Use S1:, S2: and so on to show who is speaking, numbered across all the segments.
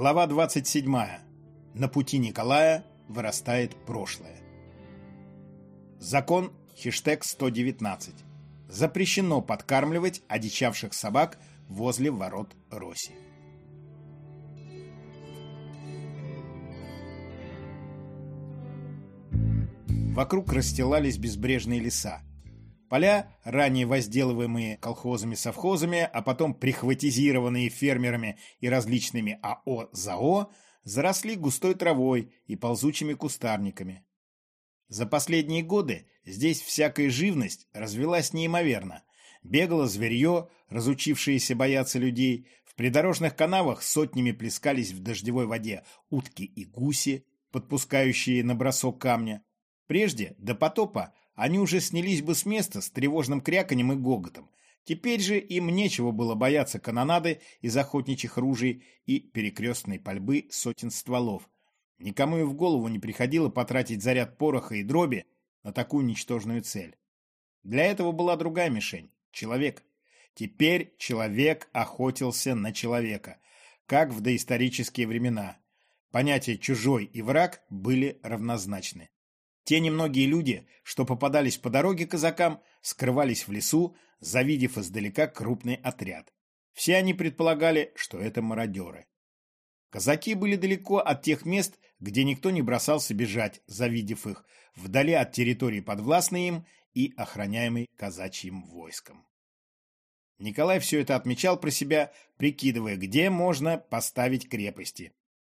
S1: Глава 27. На пути Николая вырастает прошлое. Закон хештег 119. Запрещено подкармливать одичавших собак возле ворот Роси. Вокруг расстилались безбрежные леса. Поля, ранее возделываемые колхозами-совхозами, а потом прихватизированные фермерами и различными АО-ЗАО, заросли густой травой и ползучими кустарниками. За последние годы здесь всякая живность развелась неимоверно. Бегало зверье, разучившееся бояться людей, в придорожных канавах сотнями плескались в дождевой воде утки и гуси, подпускающие на бросок камня. Прежде, до потопа, они уже снялись бы с места с тревожным кряканьем и гоготом. Теперь же им нечего было бояться канонады из охотничьих ружей и перекрестной пальбы сотен стволов. Никому и в голову не приходило потратить заряд пороха и дроби на такую ничтожную цель. Для этого была другая мишень — человек. Теперь человек охотился на человека, как в доисторические времена. Понятия «чужой» и «враг» были равнозначны. Те немногие люди, что попадались по дороге казакам, скрывались в лесу, завидев издалека крупный отряд. Все они предполагали, что это мародеры. Казаки были далеко от тех мест, где никто не бросался бежать, завидев их, вдали от территории подвластной им и охраняемой казачьим войском. Николай все это отмечал про себя, прикидывая, где можно поставить крепости.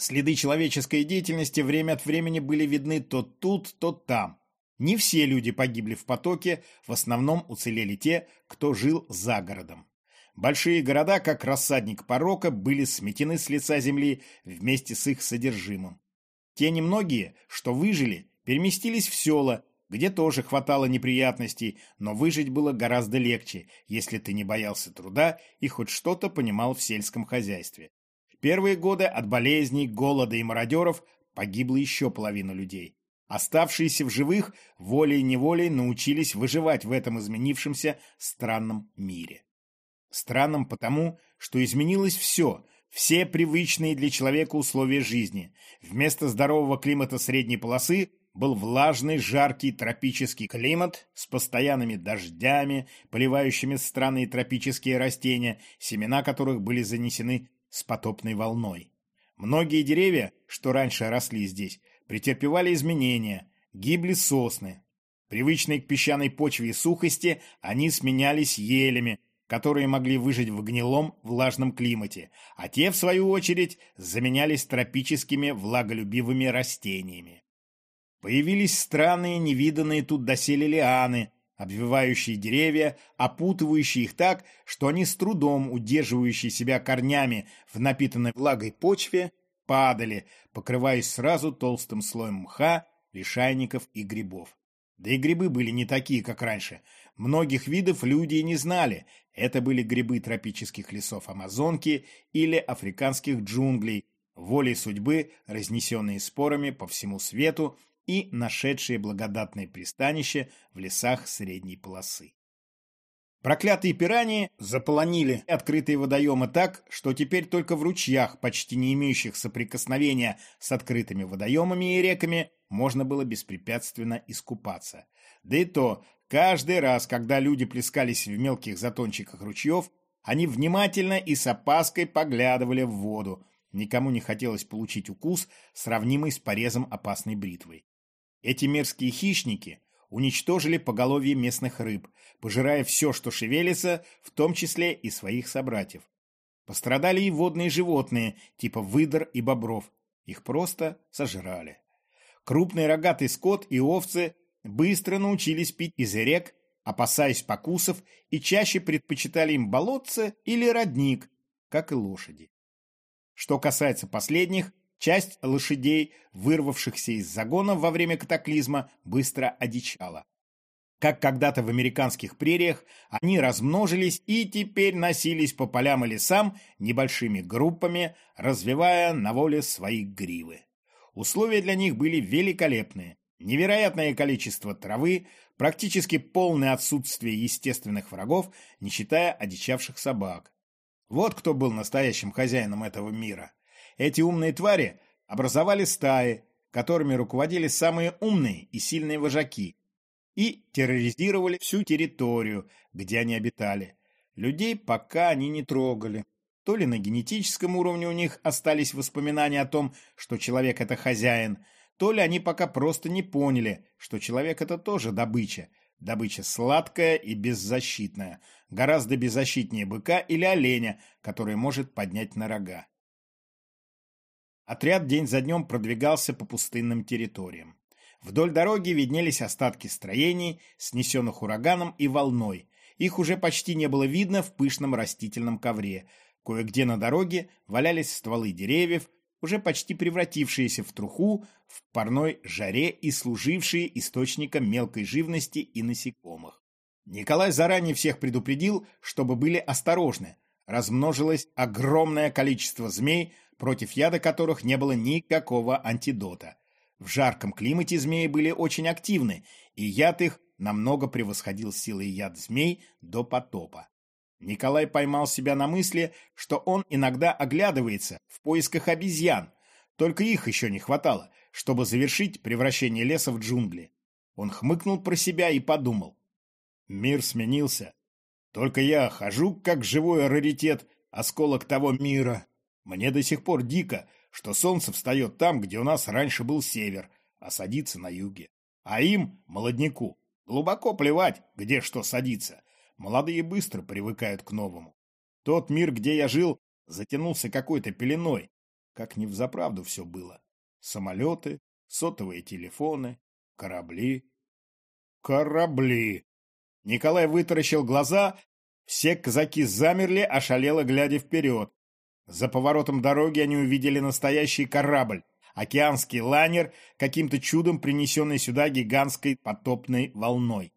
S1: Следы человеческой деятельности время от времени были видны то тут, то там. Не все люди погибли в потоке, в основном уцелели те, кто жил за городом. Большие города, как рассадник порока, были сметены с лица земли вместе с их содержимым. Те немногие, что выжили, переместились в села, где тоже хватало неприятностей, но выжить было гораздо легче, если ты не боялся труда и хоть что-то понимал в сельском хозяйстве первые годы от болезней, голода и мародеров погибло еще половина людей. Оставшиеся в живых волей-неволей научились выживать в этом изменившемся странном мире. Странном потому, что изменилось все, все привычные для человека условия жизни. Вместо здорового климата средней полосы был влажный, жаркий тропический климат с постоянными дождями, поливающими странные тропические растения, семена которых были занесены с потопной волной. Многие деревья, что раньше росли здесь, претерпевали изменения, гибли сосны. Привычные к песчаной почве и сухости, они сменялись елями, которые могли выжить в гнилом влажном климате, а те, в свою очередь, заменялись тропическими влаголюбивыми растениями. Появились странные, невиданные тут доселе лианы, обвивающие деревья, опутывающие их так, что они с трудом, удерживающие себя корнями в напитанной влагой почве, падали, покрываясь сразу толстым слоем мха, лишайников и грибов. Да и грибы были не такие, как раньше. Многих видов люди и не знали. Это были грибы тропических лесов Амазонки или африканских джунглей, волей судьбы, разнесенные спорами по всему свету и нашедшие благодатное пристанище в лесах средней полосы. Проклятые пираньи заполонили открытые водоемы так, что теперь только в ручьях, почти не имеющих соприкосновения с открытыми водоемами и реками, можно было беспрепятственно искупаться. Да и то, каждый раз, когда люди плескались в мелких затончиках ручьев, они внимательно и с опаской поглядывали в воду. Никому не хотелось получить укус, сравнимый с порезом опасной бритвой. Эти мерзкие хищники уничтожили поголовье местных рыб, пожирая все, что шевелится, в том числе и своих собратьев. Пострадали и водные животные, типа выдр и бобров. Их просто сожрали. Крупный рогатый скот и овцы быстро научились пить из рек, опасаясь покусов, и чаще предпочитали им болотце или родник, как и лошади. Что касается последних, Часть лошадей, вырвавшихся из загона во время катаклизма, быстро одичала. Как когда-то в американских прериях, они размножились и теперь носились по полям и лесам небольшими группами, развивая на воле свои гривы. Условия для них были великолепные. Невероятное количество травы, практически полное отсутствие естественных врагов, не считая одичавших собак. Вот кто был настоящим хозяином этого мира. Эти умные твари образовали стаи, которыми руководили самые умные и сильные вожаки, и терроризировали всю территорию, где они обитали. Людей пока они не трогали. То ли на генетическом уровне у них остались воспоминания о том, что человек – это хозяин, то ли они пока просто не поняли, что человек – это тоже добыча. Добыча сладкая и беззащитная, гораздо беззащитнее быка или оленя, который может поднять на рога. Отряд день за днем продвигался по пустынным территориям. Вдоль дороги виднелись остатки строений, снесенных ураганом и волной. Их уже почти не было видно в пышном растительном ковре. Кое-где на дороге валялись стволы деревьев, уже почти превратившиеся в труху, в парной жаре и служившие источником мелкой живности и насекомых. Николай заранее всех предупредил, чтобы были осторожны. Размножилось огромное количество змей, против яда которых не было никакого антидота. В жарком климате змеи были очень активны, и яд их намного превосходил силой яд змей до потопа. Николай поймал себя на мысли, что он иногда оглядывается в поисках обезьян, только их еще не хватало, чтобы завершить превращение леса в джунгли. Он хмыкнул про себя и подумал. Мир сменился. Только я хожу, как живой раритет, осколок того мира. Мне до сих пор дико, что солнце встает там, где у нас раньше был север, а садится на юге. А им, молодняку, глубоко плевать, где что садится. Молодые быстро привыкают к новому. Тот мир, где я жил, затянулся какой-то пеленой. Как не взаправду все было. Самолеты, сотовые телефоны, корабли. Корабли! Николай вытаращил глаза, все казаки замерли, ошалело глядя вперед. За поворотом дороги они увидели настоящий корабль, океанский лайнер, каким-то чудом принесенный сюда гигантской потопной волной.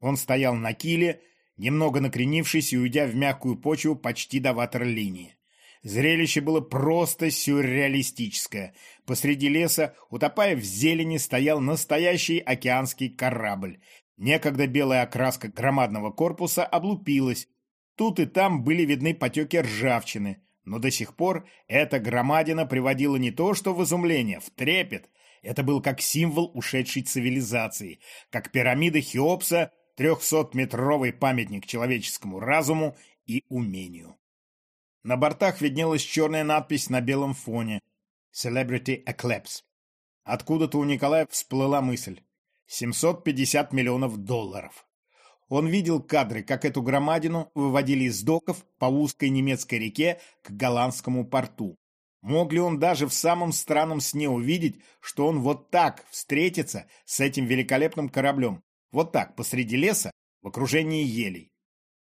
S1: Он стоял на киле, немного накренившись и уйдя в мягкую почву почти до ватерлинии. Зрелище было просто сюрреалистическое. Посреди леса, утопая в зелени, стоял настоящий океанский корабль. Некогда белая окраска громадного корпуса облупилась. Тут и там были видны потеки ржавчины. Но до сих пор эта громадина приводила не то что в изумление, в трепет. Это был как символ ушедшей цивилизации, как пирамида Хеопса, трехсотметровый памятник человеческому разуму и умению. На бортах виднелась черная надпись на белом фоне «Celebrity Eclipse». Откуда-то у Николая всплыла мысль. 750 миллионов долларов. Он видел кадры, как эту громадину выводили из доков по узкой немецкой реке к голландскому порту. Мог ли он даже в самом странном сне увидеть, что он вот так встретится с этим великолепным кораблем? Вот так, посреди леса, в окружении елей.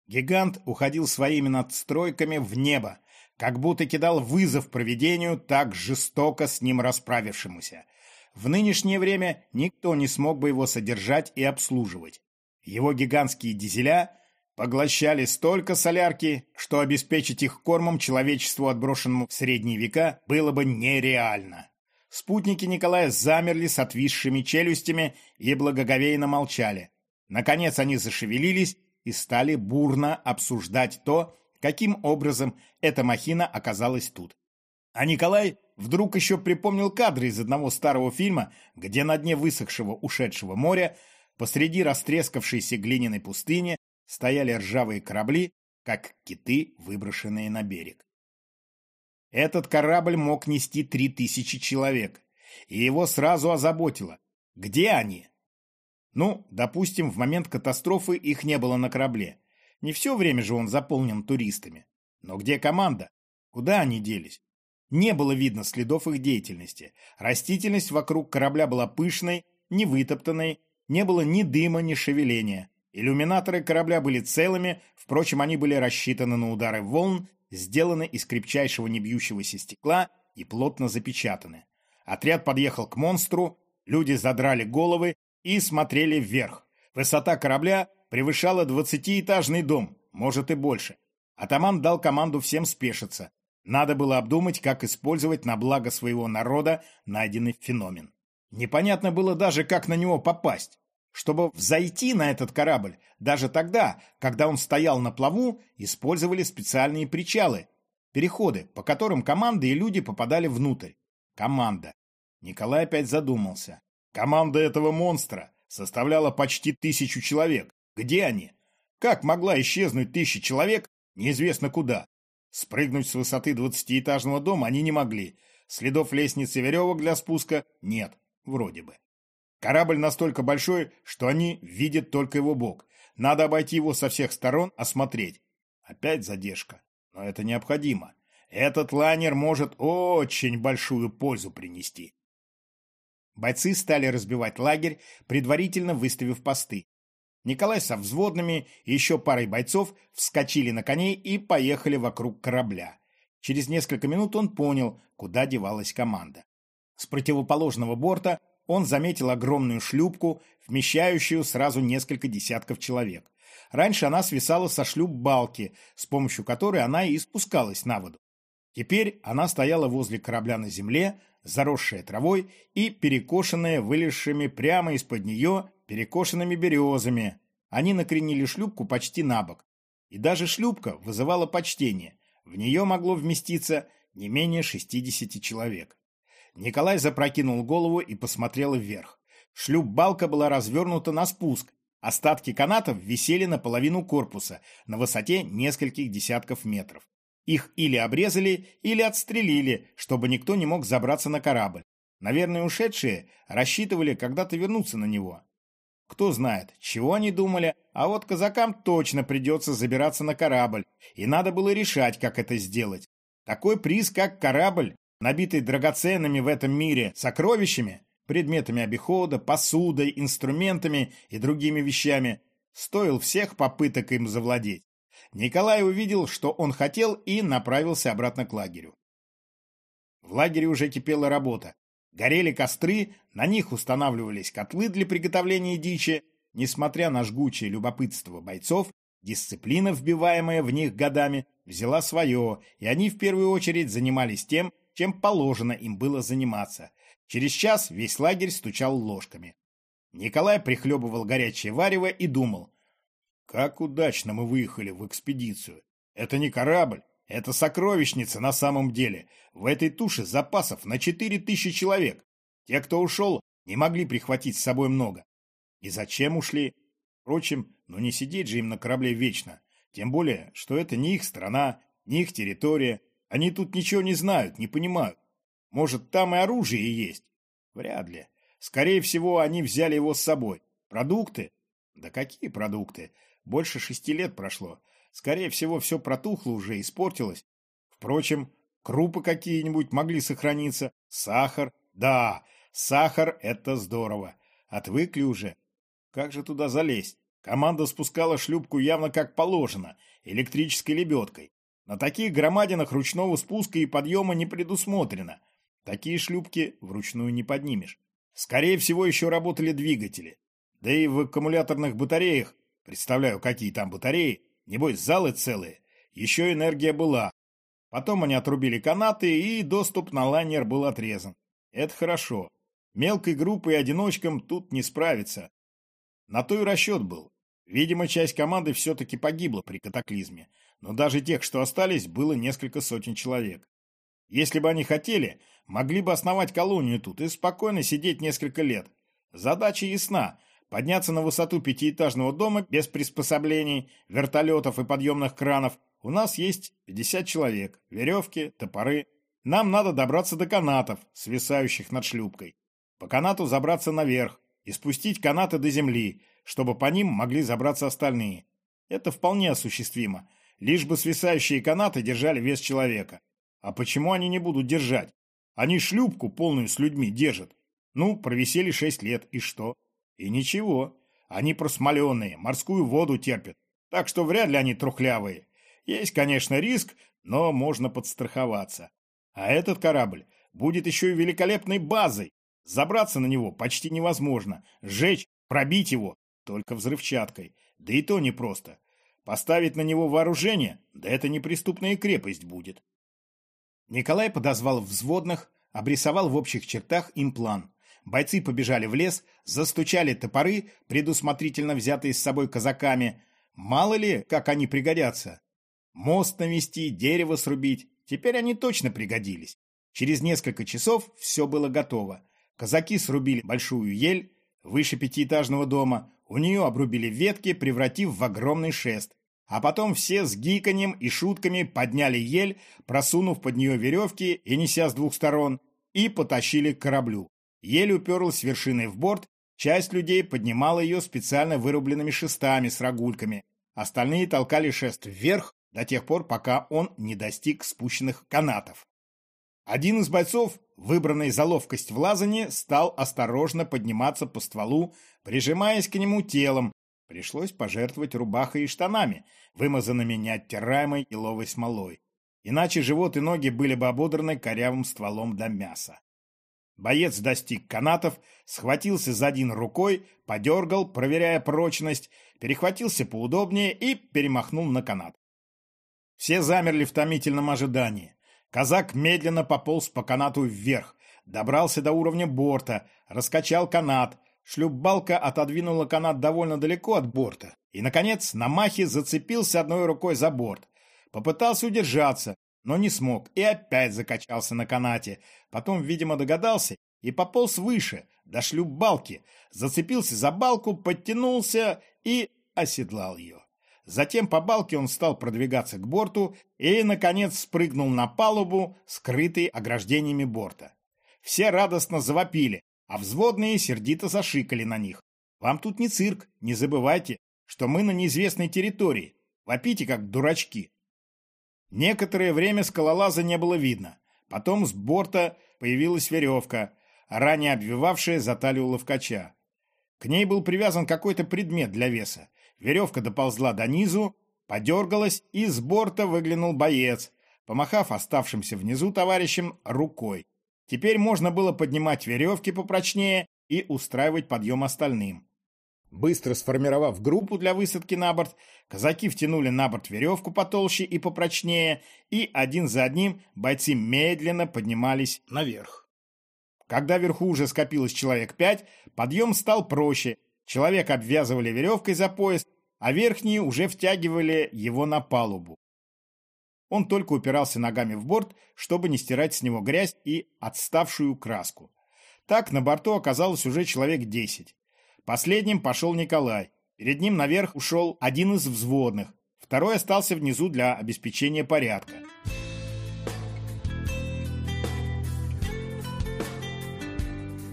S1: Гигант уходил своими надстройками в небо, как будто кидал вызов провидению, так жестоко с ним расправившемуся. В нынешнее время никто не смог бы его содержать и обслуживать. Его гигантские дизеля поглощали столько солярки, что обеспечить их кормом человечеству, отброшенному в средние века, было бы нереально. Спутники Николая замерли с отвисшими челюстями и благоговейно молчали. Наконец они зашевелились и стали бурно обсуждать то, каким образом эта махина оказалась тут. А Николай вдруг еще припомнил кадры из одного старого фильма, где на дне высохшего ушедшего моря Посреди растрескавшейся глиняной пустыни стояли ржавые корабли, как киты, выброшенные на берег. Этот корабль мог нести три тысячи человек, и его сразу озаботило. Где они? Ну, допустим, в момент катастрофы их не было на корабле. Не все время же он заполнен туристами. Но где команда? Куда они делись? Не было видно следов их деятельности. Растительность вокруг корабля была пышной, невытоптанной, не было ни дыма, ни шевеления. Иллюминаторы корабля были целыми, впрочем, они были рассчитаны на удары волн, сделаны из крепчайшего небьющегося стекла и плотно запечатаны. Отряд подъехал к монстру, люди задрали головы и смотрели вверх. Высота корабля превышала двадцатиэтажный дом, может и больше. Атаман дал команду всем спешиться. Надо было обдумать, как использовать на благо своего народа найденный феномен. Непонятно было даже, как на него попасть. Чтобы взойти на этот корабль, даже тогда, когда он стоял на плаву, использовали специальные причалы. Переходы, по которым команды и люди попадали внутрь. Команда. Николай опять задумался. Команда этого монстра составляла почти тысячу человек. Где они? Как могла исчезнуть тысяча человек неизвестно куда? Спрыгнуть с высоты двадцатиэтажного дома они не могли. Следов лестницы веревок для спуска нет, вроде бы. Корабль настолько большой, что они видят только его бок. Надо обойти его со всех сторон, осмотреть. Опять задержка. Но это необходимо. Этот лайнер может очень большую пользу принести. Бойцы стали разбивать лагерь, предварительно выставив посты. Николай со взводными и еще парой бойцов вскочили на коней и поехали вокруг корабля. Через несколько минут он понял, куда девалась команда. С противоположного борта он заметил огромную шлюпку, вмещающую сразу несколько десятков человек. Раньше она свисала со шлюп-балки, с помощью которой она и спускалась на воду. Теперь она стояла возле корабля на земле, заросшая травой и перекошенная вылезшими прямо из-под нее перекошенными березами. Они накренили шлюпку почти на бок. И даже шлюпка вызывала почтение. В нее могло вместиться не менее 60 человек. Николай запрокинул голову и посмотрел вверх. Шлюп-балка была развернута на спуск. Остатки канатов висели наполовину корпуса, на высоте нескольких десятков метров. Их или обрезали, или отстрелили, чтобы никто не мог забраться на корабль. Наверное, ушедшие рассчитывали когда-то вернуться на него. Кто знает, чего они думали, а вот казакам точно придется забираться на корабль, и надо было решать, как это сделать. Такой приз, как корабль, набитый драгоценными в этом мире сокровищами, предметами обихода, посудой, инструментами и другими вещами, стоил всех попыток им завладеть. Николай увидел, что он хотел, и направился обратно к лагерю. В лагере уже кипела работа. Горели костры, на них устанавливались котлы для приготовления дичи. Несмотря на жгучее любопытство бойцов, дисциплина, вбиваемая в них годами, взяла свое, и они в первую очередь занимались тем, чем положено им было заниматься. Через час весь лагерь стучал ложками. Николай прихлебывал горячее варево и думал, как удачно мы выехали в экспедицию. Это не корабль, это сокровищница на самом деле. В этой туше запасов на четыре тысячи человек. Те, кто ушел, не могли прихватить с собой много. И зачем ушли? Впрочем, ну не сидеть же им на корабле вечно. Тем более, что это не их страна, не их территория. Они тут ничего не знают, не понимают. Может, там и оружие есть? Вряд ли. Скорее всего, они взяли его с собой. Продукты? Да какие продукты? Больше шести лет прошло. Скорее всего, все протухло уже, испортилось. Впрочем, крупы какие-нибудь могли сохраниться. Сахар. Да, сахар – это здорово. Отвыкли уже. Как же туда залезть? Команда спускала шлюпку явно как положено, электрической лебедкой. На таких громадинах ручного спуска и подъема не предусмотрено. Такие шлюпки вручную не поднимешь. Скорее всего, еще работали двигатели. Да и в аккумуляторных батареях Представляю, какие там батареи. Небось, залы целые. Еще энергия была. Потом они отрубили канаты, и доступ на лайнер был отрезан. Это хорошо. Мелкой группой и одиночкам тут не справиться. На то и расчет был. Видимо, часть команды все-таки погибла при катаклизме, но даже тех, что остались, было несколько сотен человек. Если бы они хотели, могли бы основать колонию тут и спокойно сидеть несколько лет. Задача ясна Подняться на высоту пятиэтажного дома без приспособлений, вертолетов и подъемных кранов у нас есть 50 человек, веревки, топоры. Нам надо добраться до канатов, свисающих над шлюпкой. По канату забраться наверх и спустить канаты до земли, чтобы по ним могли забраться остальные. Это вполне осуществимо, лишь бы свисающие канаты держали вес человека. А почему они не будут держать? Они шлюпку полную с людьми держат. Ну, провисели шесть лет, и что? И ничего, они просмоленные, морскую воду терпят, так что вряд ли они трухлявые. Есть, конечно, риск, но можно подстраховаться. А этот корабль будет еще и великолепной базой. Забраться на него почти невозможно. Сжечь, пробить его только взрывчаткой. Да и то непросто. Поставить на него вооружение, да это неприступная крепость будет. Николай подозвал взводных, обрисовал в общих чертах им план. Бойцы побежали в лес, застучали топоры, предусмотрительно взятые с собой казаками. Мало ли, как они пригодятся. Мост навести, дерево срубить, Теперь они точно пригодились. Через несколько часов все было готово. Казаки срубили большую ель выше пятиэтажного дома, у нее обрубили ветки, превратив в огромный шест. А потом все с гиканьем и шутками подняли ель, просунув под нее веревки и неся с двух сторон, и потащили к кораблю. Ель уперлась вершиной в борт, часть людей поднимала ее специально вырубленными шестами с рогульками, остальные толкали шест вверх до тех пор, пока он не достиг спущенных канатов. Один из бойцов, выбранный за ловкость в лазании, стал осторожно подниматься по стволу, прижимаясь к нему телом. Пришлось пожертвовать рубахой и штанами, вымазанными неоттираемой иловой смолой. Иначе живот и ноги были бы ободраны корявым стволом до мяса. Боец достиг канатов, схватился за один рукой, подергал, проверяя прочность, перехватился поудобнее и перемахнул на канат. Все замерли в томительном ожидании. Казак медленно пополз по канату вверх, добрался до уровня борта, раскачал канат, шлюпбалка отодвинула канат довольно далеко от борта и, наконец, на махе зацепился одной рукой за борт. Попытался удержаться, но не смог и опять закачался на канате. Потом, видимо, догадался и пополз выше, до шлюпбалки, зацепился за балку, подтянулся и оседлал ее. Затем по балке он стал продвигаться к борту и, наконец, спрыгнул на палубу, скрытый ограждениями борта. Все радостно завопили, а взводные сердито зашикали на них. «Вам тут не цирк, не забывайте, что мы на неизвестной территории. Вопите, как дурачки». Некоторое время скалолаза не было видно. Потом с борта появилась веревка, ранее обвивавшая за талию ловкача. К ней был привязан какой-то предмет для веса. Веревка доползла до низу, подергалась, и с борта выглянул боец, помахав оставшимся внизу товарищам рукой. Теперь можно было поднимать веревки попрочнее и устраивать подъем остальным. Быстро сформировав группу для высадки на борт, казаки втянули на борт веревку потолще и попрочнее, и один за одним бойцы медленно поднимались наверх. Когда вверху уже скопилось человек пять, подъем стал проще, Человек обвязывали веревкой за пояс, а верхние уже втягивали его на палубу. Он только упирался ногами в борт, чтобы не стирать с него грязь и отставшую краску. Так на борту оказалось уже человек десять. Последним пошел Николай. Перед ним наверх ушел один из взводных, второй остался внизу для обеспечения порядка.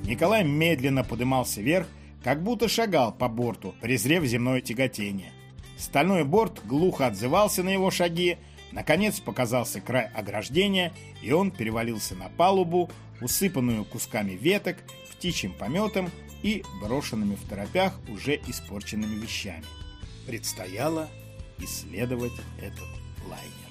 S1: Николай медленно подымался вверх, как будто шагал по борту, презрев земное тяготение. Стальной борт глухо отзывался на его шаги, наконец показался край ограждения, и он перевалился на палубу, усыпанную кусками веток, птичьим пометом и брошенными в торопях уже испорченными вещами. Предстояло исследовать этот лайнер.